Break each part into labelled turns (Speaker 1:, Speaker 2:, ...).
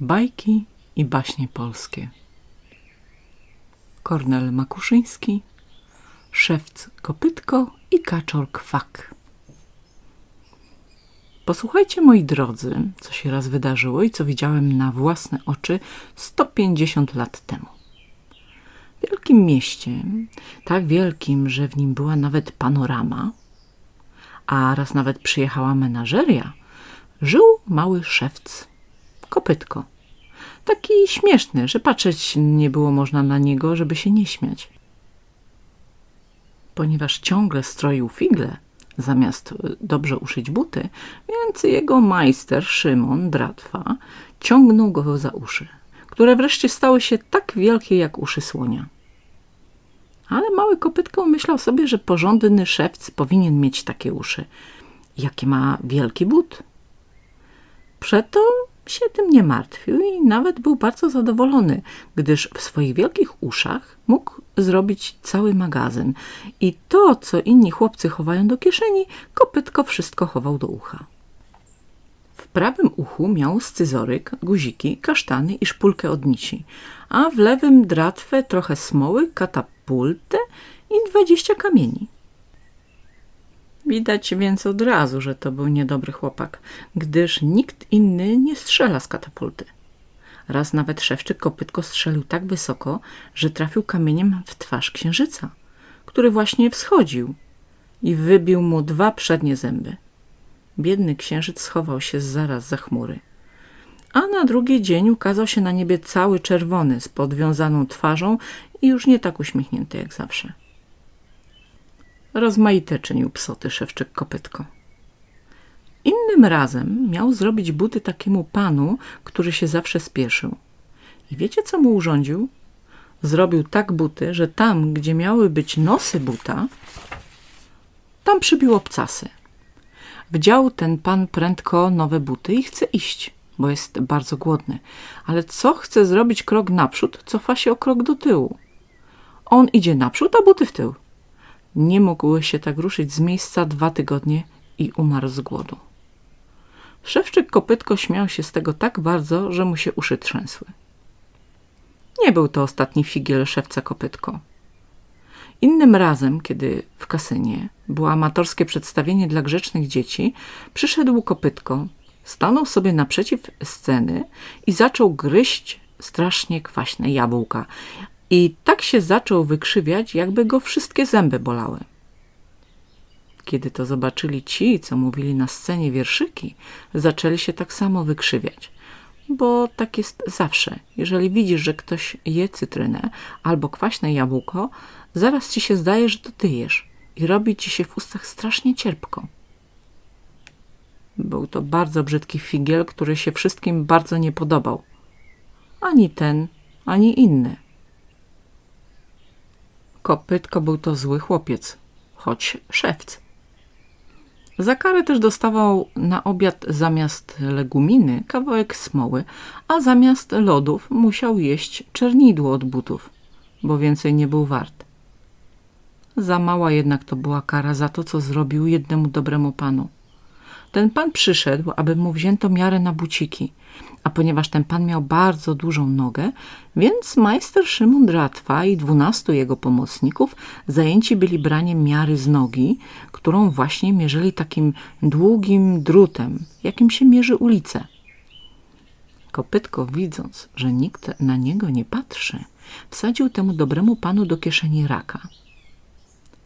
Speaker 1: Bajki i baśnie polskie. Kornel Makuszyński, Szewc Kopytko i Kaczor Kwak. Posłuchajcie, moi drodzy, co się raz wydarzyło i co widziałem na własne oczy 150 lat temu. W wielkim mieście, tak wielkim, że w nim była nawet panorama, a raz nawet przyjechała menażeria, żył mały szewc kopytko. Taki śmieszny, że patrzeć nie było można na niego, żeby się nie śmiać. Ponieważ ciągle stroił figle, zamiast dobrze uszyć buty, więc jego majster Szymon Dratwa ciągnął go za uszy, które wreszcie stały się tak wielkie jak uszy słonia. Ale mały kopytko myślał sobie, że porządny szewc powinien mieć takie uszy. Jakie ma wielki but. Przeto się tym nie martwił i nawet był bardzo zadowolony, gdyż w swoich wielkich uszach mógł zrobić cały magazyn i to, co inni chłopcy chowają do kieszeni, kopytko wszystko chował do ucha. W prawym uchu miał scyzoryk, guziki, kasztany i szpulkę od nisi, a w lewym dratwę, trochę smoły, katapultę i dwadzieścia kamieni. Widać więc od razu, że to był niedobry chłopak, gdyż nikt inny nie strzela z katapulty. Raz nawet szewczyk kopytko strzelił tak wysoko, że trafił kamieniem w twarz księżyca, który właśnie wschodził i wybił mu dwa przednie zęby. Biedny księżyc schował się zaraz za chmury. A na drugi dzień ukazał się na niebie cały czerwony, z podwiązaną twarzą i już nie tak uśmiechnięty jak zawsze. Rozmaite czynił psoty szewczyk kopytko. Innym razem miał zrobić buty takiemu panu, który się zawsze spieszył. I wiecie, co mu urządził? Zrobił tak buty, że tam, gdzie miały być nosy buta, tam przybił obcasy. Wdział ten pan prędko nowe buty i chce iść, bo jest bardzo głodny. Ale co chce zrobić krok naprzód, cofa się o krok do tyłu. On idzie naprzód, a buty w tył. Nie mógł się tak ruszyć z miejsca dwa tygodnie i umarł z głodu. Szewczyk kopytko śmiał się z tego tak bardzo, że mu się uszy trzęsły. Nie był to ostatni figiel szewca kopytko. Innym razem, kiedy w kasynie było amatorskie przedstawienie dla grzecznych dzieci, przyszedł kopytko, stanął sobie naprzeciw sceny i zaczął gryźć strasznie kwaśne jabłka, i tak się zaczął wykrzywiać, jakby go wszystkie zęby bolały. Kiedy to zobaczyli ci, co mówili na scenie wierszyki, zaczęli się tak samo wykrzywiać. Bo tak jest zawsze. Jeżeli widzisz, że ktoś je cytrynę albo kwaśne jabłko, zaraz ci się zdaje, że to ty jesz i robi ci się w ustach strasznie cierpko. Był to bardzo brzydki figiel, który się wszystkim bardzo nie podobał. Ani ten, ani inny. Kopytko był to zły chłopiec, choć szewc. Za karę też dostawał na obiad zamiast leguminy kawałek smoły, a zamiast lodów musiał jeść czernidło od butów, bo więcej nie był wart. Za mała jednak to była kara za to, co zrobił jednemu dobremu panu. Ten pan przyszedł, aby mu wzięto miarę na buciki, a ponieważ ten pan miał bardzo dużą nogę, więc majster Szymon Dratwa i dwunastu jego pomocników zajęci byli braniem miary z nogi, którą właśnie mierzyli takim długim drutem, jakim się mierzy ulicę. Kopytko, widząc, że nikt na niego nie patrzy, wsadził temu dobremu panu do kieszeni raka.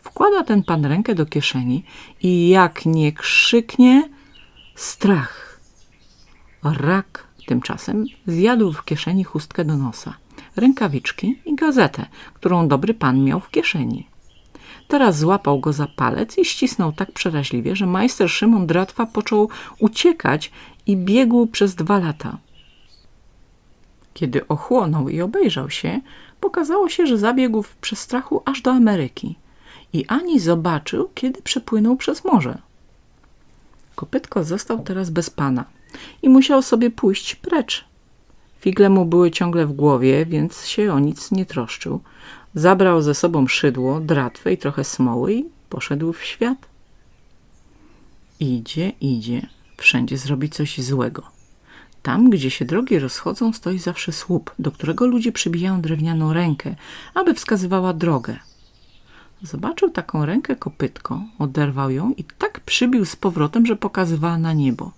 Speaker 1: Wkłada ten pan rękę do kieszeni i jak nie krzyknie, strach. Rak tymczasem zjadł w kieszeni chustkę do nosa, rękawiczki i gazetę, którą dobry pan miał w kieszeni. Teraz złapał go za palec i ścisnął tak przeraźliwie, że majster Szymon Dratwa począł uciekać i biegł przez dwa lata. Kiedy ochłonął i obejrzał się, pokazało się, że zabiegł w przestrachu aż do Ameryki i ani zobaczył, kiedy przepłynął przez morze. Kopytko został teraz bez pana i musiał sobie pójść precz. Figle mu były ciągle w głowie, więc się o nic nie troszczył. Zabrał ze sobą szydło, dratwę i trochę smoły i poszedł w świat. Idzie, idzie, wszędzie zrobi coś złego. Tam, gdzie się drogi rozchodzą, stoi zawsze słup, do którego ludzie przybijają drewnianą rękę, aby wskazywała drogę. Zobaczył taką rękę kopytko, oderwał ją i tak przybił z powrotem, że pokazywała na niebo.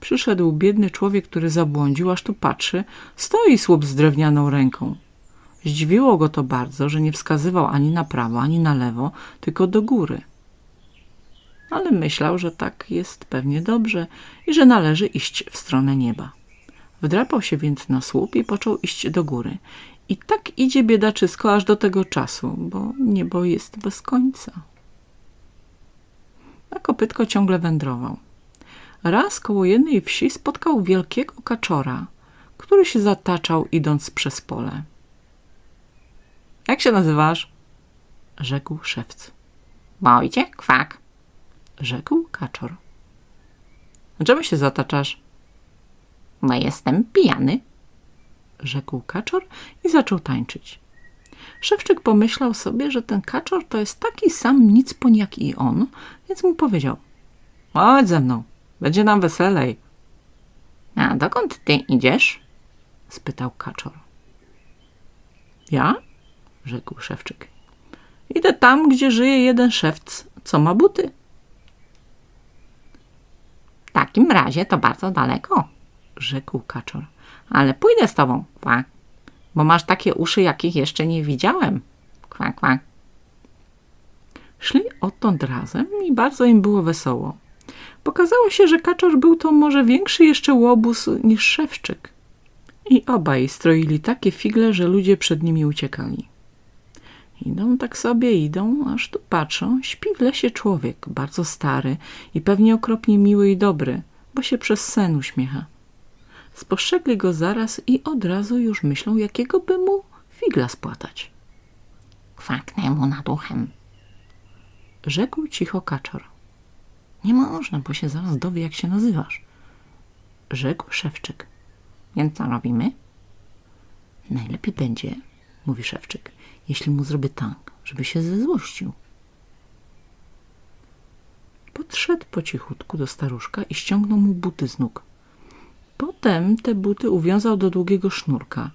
Speaker 1: Przyszedł biedny człowiek, który zabłądził, aż tu patrzy, stoi słup z drewnianą ręką. Zdziwiło go to bardzo, że nie wskazywał ani na prawo, ani na lewo, tylko do góry. Ale myślał, że tak jest pewnie dobrze i że należy iść w stronę nieba. Wdrapał się więc na słup i począł iść do góry. I tak idzie biedaczysko aż do tego czasu, bo niebo jest bez końca. A kopytko ciągle wędrował. Raz koło jednej wsi spotkał wielkiego kaczora, który się zataczał idąc przez pole. Jak się nazywasz? Rzekł szewc.
Speaker 2: Wojciech Kwak.
Speaker 1: Rzekł kaczor. Czemu się zataczasz?
Speaker 2: Bo jestem pijany.
Speaker 1: Rzekł kaczor i zaczął tańczyć. Szewczyk pomyślał sobie, że ten kaczor to jest taki sam nic poń jak i on, więc mu powiedział Chodź ze mną, będzie nam weselej.
Speaker 2: A dokąd ty idziesz?
Speaker 1: spytał kaczor. Ja? rzekł szewczyk. Idę tam, gdzie żyje jeden szewc, co ma buty.
Speaker 2: W takim razie to bardzo daleko,
Speaker 1: Rzekł kaczor.
Speaker 2: ale pójdę z tobą, kwak, bo masz takie uszy, jakich jeszcze nie widziałem. Kwak, kwak.
Speaker 1: Szli odtąd razem i bardzo im było wesoło. Pokazało się, że kaczor był to może większy jeszcze łobuz niż szewczyk. I obaj stroili takie figle, że ludzie przed nimi uciekali. Idą tak sobie, idą, aż tu patrzą, śpi w lesie człowiek, bardzo stary i pewnie okropnie miły i dobry, bo się przez sen uśmiecha. Spostrzegli go zaraz i od razu już myślą, jakiego by mu figla spłatać.
Speaker 2: Kwaknę mu nad uchem.
Speaker 1: Rzekł cicho kaczor. Nie można, bo się zaraz dowie, jak się nazywasz. Rzekł szewczyk.
Speaker 2: Więc co robimy?
Speaker 1: Najlepiej będzie, mówi szewczyk, jeśli mu zrobię tak, żeby się zezłościł. Podszedł po cichutku do staruszka i ściągnął mu buty z nóg. Potem te buty uwiązał do długiego sznurka.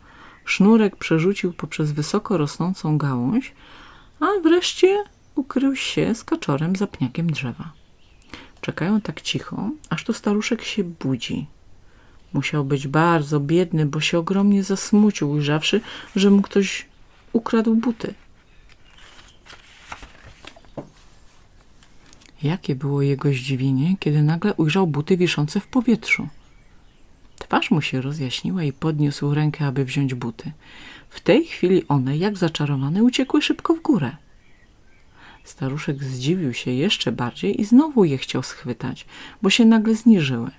Speaker 1: Sznurek przerzucił poprzez wysoko rosnącą gałąź, a wreszcie ukrył się z kaczorem za pniakiem drzewa. Czekają tak cicho, aż tu staruszek się budzi. Musiał być bardzo biedny, bo się ogromnie zasmucił, ujrzawszy, że mu ktoś ukradł buty. Jakie było jego zdziwienie, kiedy nagle ujrzał buty wiszące w powietrzu. Twarz mu się rozjaśniła i podniósł rękę, aby wziąć buty. W tej chwili one, jak zaczarowane, uciekły szybko w górę. Staruszek zdziwił się jeszcze bardziej i znowu je chciał schwytać, bo się nagle zniżyły.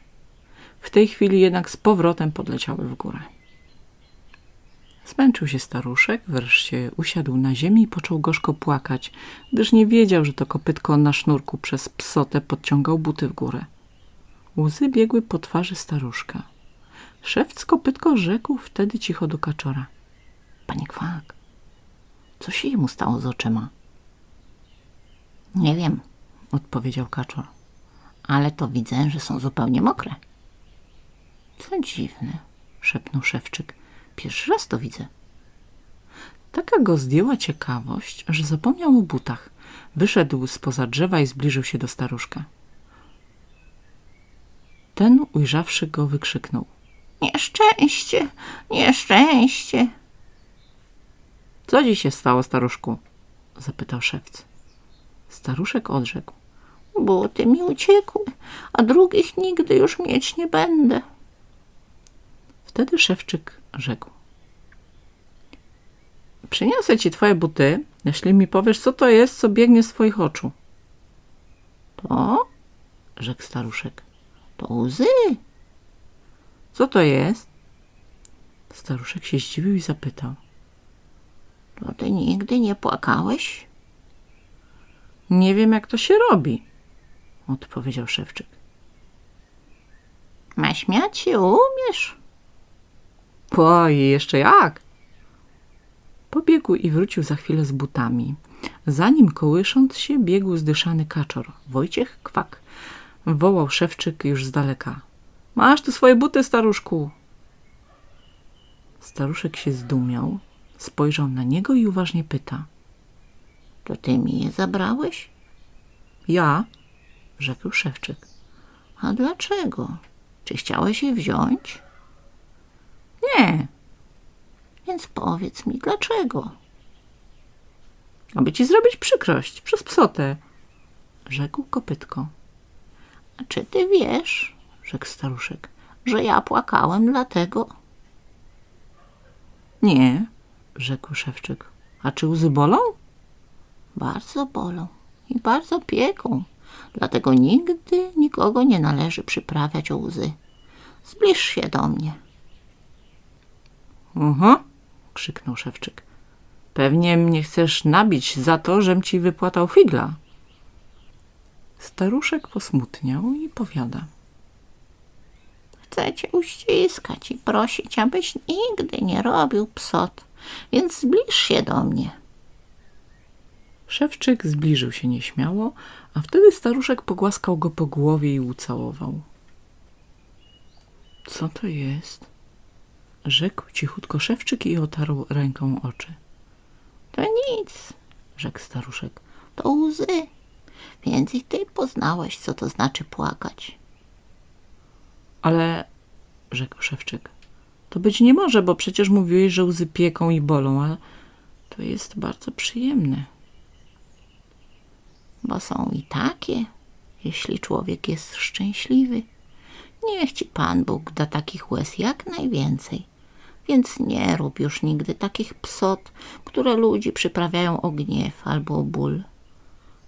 Speaker 1: W tej chwili jednak z powrotem podleciały w górę. Zmęczył się staruszek, wreszcie usiadł na ziemi i począł gorzko płakać, gdyż nie wiedział, że to kopytko na sznurku przez psotę podciągał buty w górę. Łzy biegły po twarzy staruszka. Szewc kopytko rzekł wtedy cicho do kaczora. Panie Kwak, co się jemu stało z oczyma?
Speaker 2: Nie wiem,
Speaker 1: Odpowiedział kaczor.
Speaker 2: ale to widzę, że są zupełnie mokre.
Speaker 1: Co dziwne, szepnął szewczyk. Pierwszy raz to widzę. Taka go zdjęła ciekawość, że zapomniał o butach. Wyszedł spoza drzewa i zbliżył się do staruszka. Ten, ujrzawszy go, wykrzyknął.
Speaker 2: Nieszczęście, nieszczęście.
Speaker 1: Co dziś się stało, staruszku? zapytał szewc. Staruszek odrzekł.
Speaker 2: Buty mi uciekły, a drugich nigdy już mieć nie będę.
Speaker 1: Wtedy szewczyk rzekł. Przyniosę ci twoje buty, jeśli mi powiesz, co to jest, co biegnie z twoich oczu.
Speaker 2: To?
Speaker 1: Rzekł staruszek.
Speaker 2: To łzy.
Speaker 1: Co to jest? Staruszek się zdziwił i zapytał.
Speaker 2: To ty nigdy nie płakałeś?
Speaker 1: Nie wiem, jak to się robi, odpowiedział szewczyk.
Speaker 2: Ma śmiać się umiesz?
Speaker 1: Oj, jeszcze jak? Pobiegł i wrócił za chwilę z butami. Za nim kołysząc się biegł zdyszany kaczor, Wojciech Kwak. Wołał szewczyk już z daleka. Masz tu swoje buty, staruszku. Staruszek się zdumiał, spojrzał na niego i uważnie pyta.
Speaker 2: To ty mi je zabrałeś?
Speaker 1: Ja? Rzekł szewczyk.
Speaker 2: A dlaczego? Czy chciałeś je wziąć?
Speaker 1: Nie,
Speaker 2: Więc powiedz mi, dlaczego?
Speaker 1: aby ci zrobić przykrość, przez psotę. Rzekł kopytko.
Speaker 2: A czy ty wiesz,
Speaker 1: Rzekł staruszek.
Speaker 2: że ja płakałem dlatego?
Speaker 1: Nie, rzekł szewczyk. A czy łzy bolą?
Speaker 2: Bardzo bolą i bardzo pieką. Dlatego nigdy nikogo nie należy przyprawiać o łzy. Zbliż się do mnie.
Speaker 1: Oho, krzyknął szewczyk. Pewnie mnie chcesz nabić za to, żem ci wypłatał figla. Staruszek posmutniał i powiada.
Speaker 2: Chcę cię uściskać i prosić, abyś nigdy nie robił psot, więc zbliż się do mnie.
Speaker 1: Szewczyk zbliżył się nieśmiało, a wtedy staruszek pogłaskał go po głowie i ucałował. Co to jest? Rzekł cichutko szewczyk i otarł ręką oczy.
Speaker 2: To nic, rzekł staruszek, to łzy, więc i ty poznałeś, co to znaczy płakać.
Speaker 1: Ale, rzekł szewczyk, to być nie może, bo przecież mówiłeś, że łzy pieką i bolą, a to jest bardzo przyjemne.
Speaker 2: Bo są i takie, jeśli człowiek jest szczęśliwy. Niech ci Pan Bóg da takich łez jak najwięcej. Więc nie rób już nigdy takich psot, które ludzi przyprawiają o gniew albo o ból.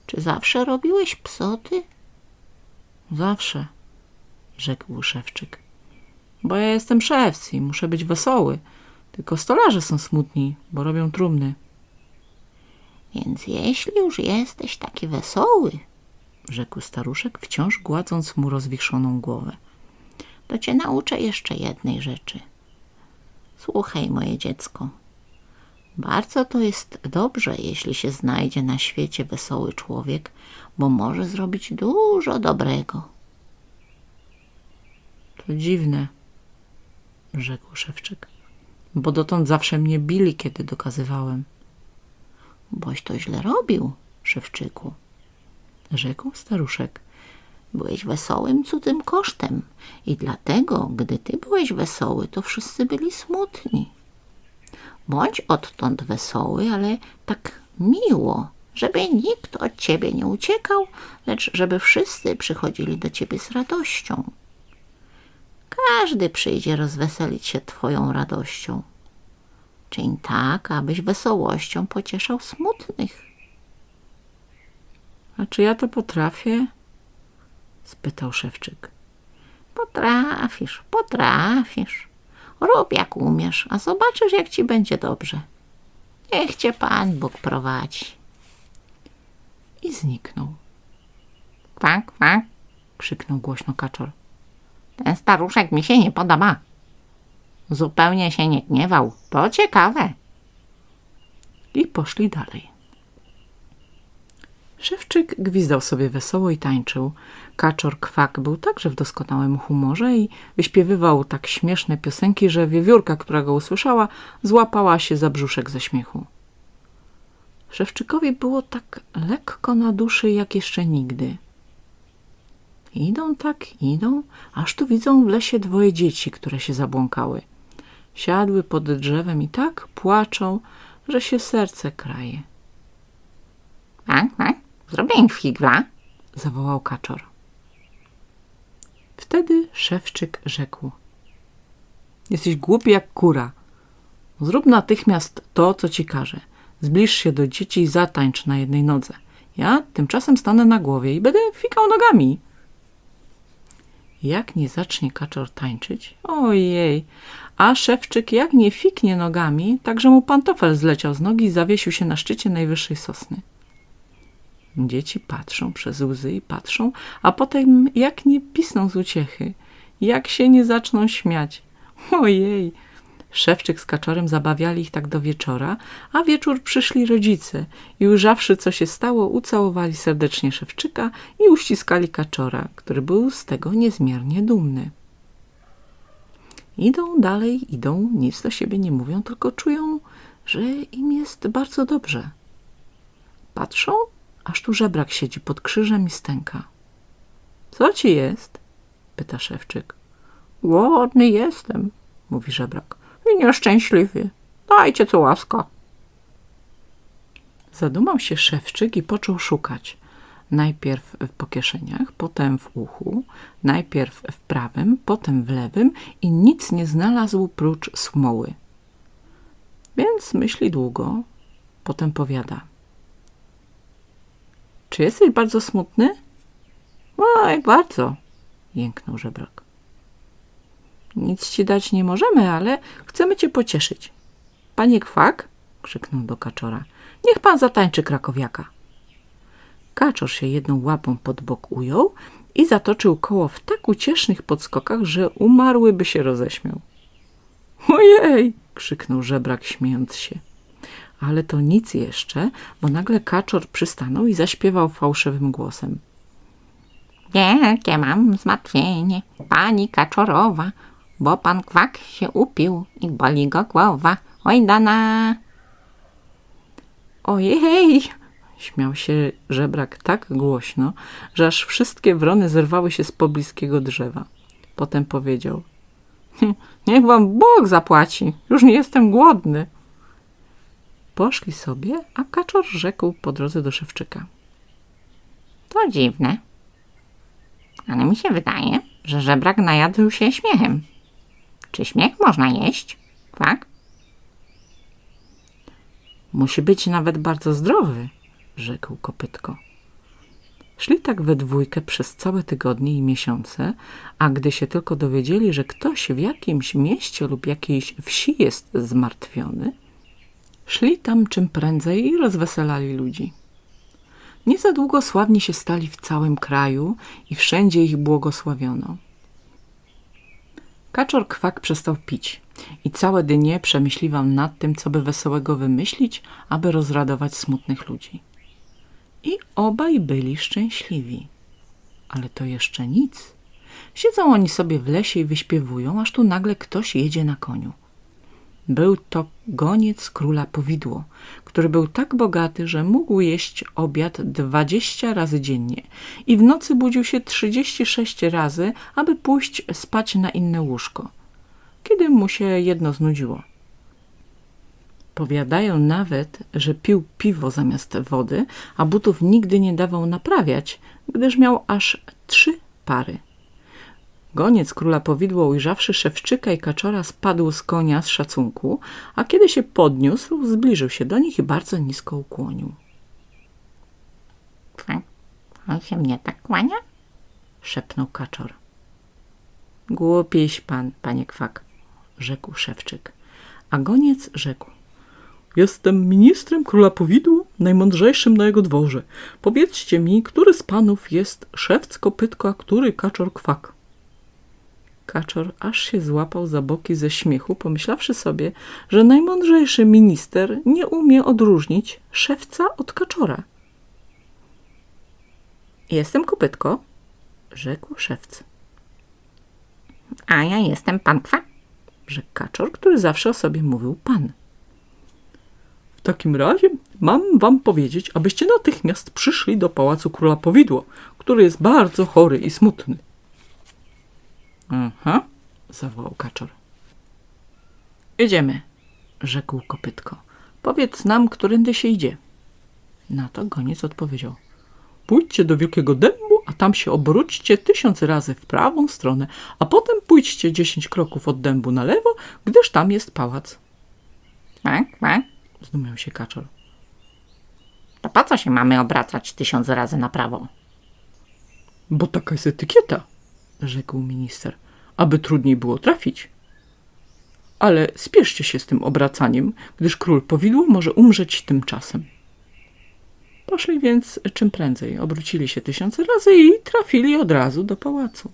Speaker 2: Czy zawsze robiłeś psoty?
Speaker 1: Zawsze, rzekł szewczyk. Bo ja jestem szewc i muszę być wesoły. Tylko stolarze są smutni, bo robią trumny.
Speaker 2: Więc jeśli już jesteś taki wesoły,
Speaker 1: Rzekł staruszek, wciąż gładząc mu rozwichrzoną głowę.
Speaker 2: to cię nauczę jeszcze jednej rzeczy. Słuchaj, moje dziecko. Bardzo to jest dobrze, jeśli się znajdzie na świecie wesoły człowiek, bo może zrobić dużo dobrego.
Speaker 1: To dziwne, rzekł szewczyk. Bo dotąd zawsze mnie bili, kiedy dokazywałem.
Speaker 2: Boś to źle robił, szewczyku.
Speaker 1: Rzekł staruszek.
Speaker 2: Byłeś wesołym cudzym kosztem i dlatego, gdy ty byłeś wesoły, to wszyscy byli smutni. Bądź odtąd wesoły, ale tak miło, żeby nikt od ciebie nie uciekał, lecz żeby wszyscy przychodzili do ciebie z radością. Każdy przyjdzie rozweselić się twoją radością. Czyń tak, abyś wesołością pocieszał smutnych.
Speaker 1: A czy ja to potrafię? spytał szewczyk.
Speaker 2: Potrafisz, potrafisz. Rób jak umiesz, a zobaczysz, jak ci będzie dobrze. Niech cię Pan Bóg prowadzi.
Speaker 1: I zniknął.
Speaker 2: Kwak, kwak.
Speaker 1: Krzyknął głośno kaczor.
Speaker 2: Ten staruszek mi się nie podoba. Zupełnie się nie gniewał. To ciekawe.
Speaker 1: I poszli dalej. Szewczyk gwizdał sobie wesoło i tańczył. Kaczor Kwak był także w doskonałym humorze i wyśpiewywał tak śmieszne piosenki, że wiewiórka, która go usłyszała, złapała się za brzuszek ze śmiechu. Szewczykowi było tak lekko na duszy jak jeszcze nigdy. Idą tak, idą, aż tu widzą w lesie dwoje dzieci, które się zabłąkały. Siadły pod drzewem i tak płaczą, że się serce kraje.
Speaker 2: Zrobię im figla.
Speaker 1: zawołał kaczor. Wtedy szewczyk rzekł. Jesteś głupi jak kura. Zrób natychmiast to, co ci każę. Zbliż się do dzieci i zatańcz na jednej nodze. Ja tymczasem stanę na głowie i będę fikał nogami. Jak nie zacznie kaczor tańczyć? Ojej! A szewczyk jak nie fiknie nogami, tak że mu pantofel zleciał z nogi i zawiesił się na szczycie najwyższej sosny. Dzieci patrzą przez łzy i patrzą, a potem jak nie pisną z uciechy, jak się nie zaczną śmiać. Ojej! Szewczyk z kaczorem zabawiali ich tak do wieczora, a wieczór przyszli rodzice i ujrzawszy, co się stało, ucałowali serdecznie szewczyka i uściskali kaczora, który był z tego niezmiernie dumny. Idą dalej, idą, nic do siebie nie mówią, tylko czują, że im jest bardzo dobrze. Patrzą, aż tu żebrak siedzi pod krzyżem i stęka. Co ci jest? pyta szewczyk. Głodny jestem, mówi żebrak. I nieszczęśliwy. Dajcie co łaska. Zadumał się szewczyk i począł szukać. Najpierw po kieszeniach, potem w uchu, najpierw w prawym, potem w lewym i nic nie znalazł prócz smoły. Więc myśli długo, potem powiada. Czy jesteś bardzo smutny? Oj, bardzo, jęknął żebrak. Nic ci dać nie możemy, ale chcemy cię pocieszyć. Panie Kwak, krzyknął do kaczora, niech pan zatańczy krakowiaka. Kaczor się jedną łapą pod bok ujął i zatoczył koło w tak uciesznych podskokach, że umarły by się roześmiał. Ojej! krzyknął żebrak, śmiejąc się. Ale to nic jeszcze, bo nagle kaczor przystanął i zaśpiewał fałszywym głosem.
Speaker 2: Wielkie mam zmartwienie, pani kaczorowa, bo pan kwak się upił i boli go głowa. Oj dana!
Speaker 1: Ojej! Śmiał się żebrak tak głośno, że aż wszystkie wrony zerwały się z pobliskiego drzewa. Potem powiedział: "Hm, Niech wam Bóg zapłaci, już nie jestem głodny. Poszli sobie, a kaczor rzekł po drodze do szewczyka.
Speaker 2: To dziwne. Ale mi się wydaje, że żebrak najadł się śmiechem. Czy śmiech można jeść? Tak?
Speaker 1: Musi być nawet bardzo zdrowy, rzekł kopytko. Szli tak we dwójkę przez całe tygodnie i miesiące, a gdy się tylko dowiedzieli, że ktoś w jakimś mieście lub jakiejś wsi jest zmartwiony, szli tam czym prędzej i rozweselali ludzi. Nie za długo sławni się stali w całym kraju i wszędzie ich błogosławiono. Kaczor Kwak przestał pić i całe dnie przemyśliwał nad tym, co by wesołego wymyślić, aby rozradować smutnych ludzi. I obaj byli szczęśliwi. Ale to jeszcze nic. Siedzą oni sobie w lesie i wyśpiewują, aż tu nagle ktoś jedzie na koniu. Był to goniec króla Powidło, który był tak bogaty, że mógł jeść obiad dwadzieścia razy dziennie i w nocy budził się trzydzieści sześć razy, aby pójść spać na inne łóżko, kiedy mu się jedno znudziło. Powiadają nawet, że pił piwo zamiast wody, a butów nigdy nie dawał naprawiać, gdyż miał aż trzy pary. Goniec króla powidło, ujrzawszy szewczyka i kaczora, spadł z konia z szacunku, a kiedy się podniósł, zbliżył się do nich i bardzo nisko ukłonił.
Speaker 2: On się mnie tak kłania?
Speaker 1: Szepnął kaczor. Głupiś pan, panie kwak, rzekł szewczyk. A goniec rzekł. Jestem ministrem króla powidła, najmądrzejszym na jego dworze. Powiedzcie mi, który z panów jest szewc kopytko, a który kaczor kwak? Kaczor aż się złapał za boki ze śmiechu, pomyślawszy sobie, że najmądrzejszy minister nie umie odróżnić szewca od kaczora. Jestem kopytko, rzekł szewc.
Speaker 2: A ja jestem pan kwak.
Speaker 1: Rzekł kaczor, który zawsze o sobie mówił pan. W takim razie mam wam powiedzieć, abyście natychmiast przyszli do pałacu króla Powidło, który jest bardzo chory i smutny. Aha, zawołał kaczor. Idziemy, rzekł kopytko. Powiedz nam, którędy się idzie. Na to goniec odpowiedział. Pójdźcie do wielkiego dębu, a tam się obróćcie tysiąc razy w prawą stronę, a potem pójdźcie dziesięć kroków od dębu na lewo, gdyż tam jest pałac.
Speaker 2: Kwak, kwak.
Speaker 1: Zdumiał się kaczor.
Speaker 2: To po co się mamy obracać tysiąc razy na prawo?
Speaker 1: Bo taka jest etykieta, rzekł minister, aby trudniej było trafić. Ale spieszcie się z tym obracaniem, gdyż król powidło może umrzeć tymczasem. Poszli więc czym prędzej, obrócili się tysiące razy i trafili od razu do pałacu.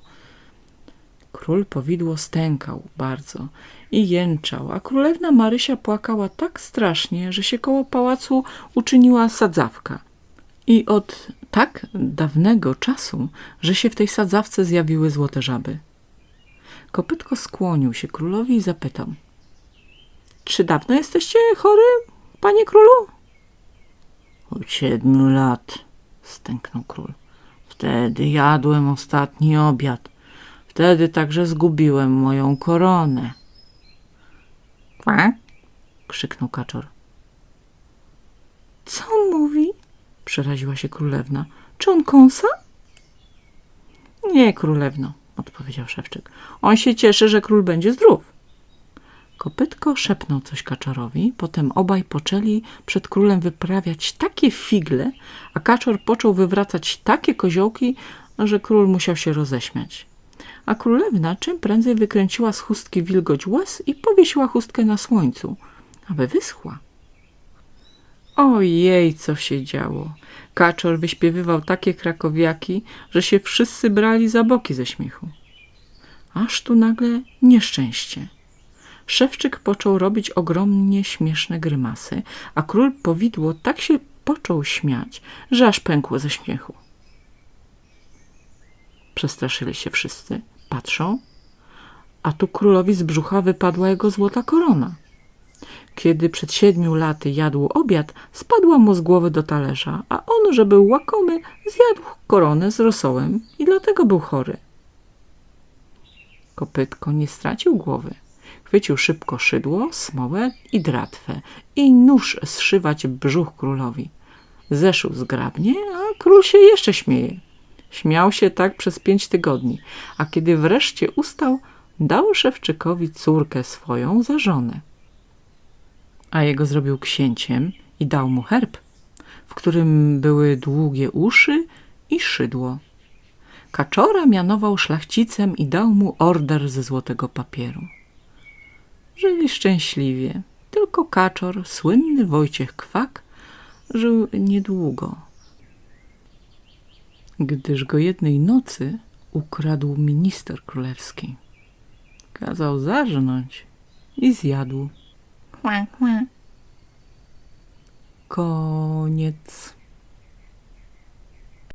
Speaker 1: Król powidło stękał bardzo i jęczał, a królewna Marysia płakała tak strasznie, że się koło pałacu uczyniła sadzawka. I od tak dawnego czasu, że się w tej sadzawce zjawiły złote żaby. Kopytko skłonił się królowi i zapytał. Czy dawno jesteście chory, panie królu? Od siedmiu lat, stęknął król. Wtedy jadłem ostatni obiad. Wtedy także zgubiłem moją koronę.
Speaker 2: Kwa?
Speaker 1: krzyknął kaczor. Co on mówi? Przeraziła się królewna. Czy on kąsa? Nie, królewno, odpowiedział szewczyk. On się cieszy, że król będzie zdrów. Kopytko szepnął coś kaczorowi, potem obaj poczęli przed królem wyprawiać takie figle, a kaczor począł wywracać takie koziołki, że król musiał się roześmiać. A królewna czym prędzej wykręciła z chustki wilgoć łez i powiesiła chustkę na słońcu, aby wyschła. Ojej, co się działo. Kaczor wyśpiewywał takie krakowiaki, że się wszyscy brali za boki ze śmiechu. Aż tu nagle nieszczęście. Szewczyk począł robić ogromnie śmieszne grymasy, a król powidło tak się począł śmiać, że aż pękło ze śmiechu. Przestraszyli się wszyscy, patrzą, a tu królowi z brzucha wypadła jego złota korona. Kiedy przed siedmiu laty jadł obiad, spadła mu z głowy do talerza, a on, że był łakomy, zjadł koronę z rosołem i dlatego był chory. Kopytko nie stracił głowy. Chwycił szybko szydło, smołę i dratwę i nóż zszywać brzuch królowi. Zeszył zgrabnie, a król się jeszcze śmieje. Śmiał się tak przez pięć tygodni, a kiedy wreszcie ustał, dał szewczykowi córkę swoją za żonę. A jego zrobił księciem i dał mu herb, w którym były długie uszy i szydło. Kaczora mianował szlachcicem i dał mu order ze złotego papieru. Żyli szczęśliwie, tylko kaczor, słynny Wojciech Kwak, żył niedługo, gdyż go jednej nocy ukradł minister królewski. Kazał zarżnąć i zjadł. Koniec.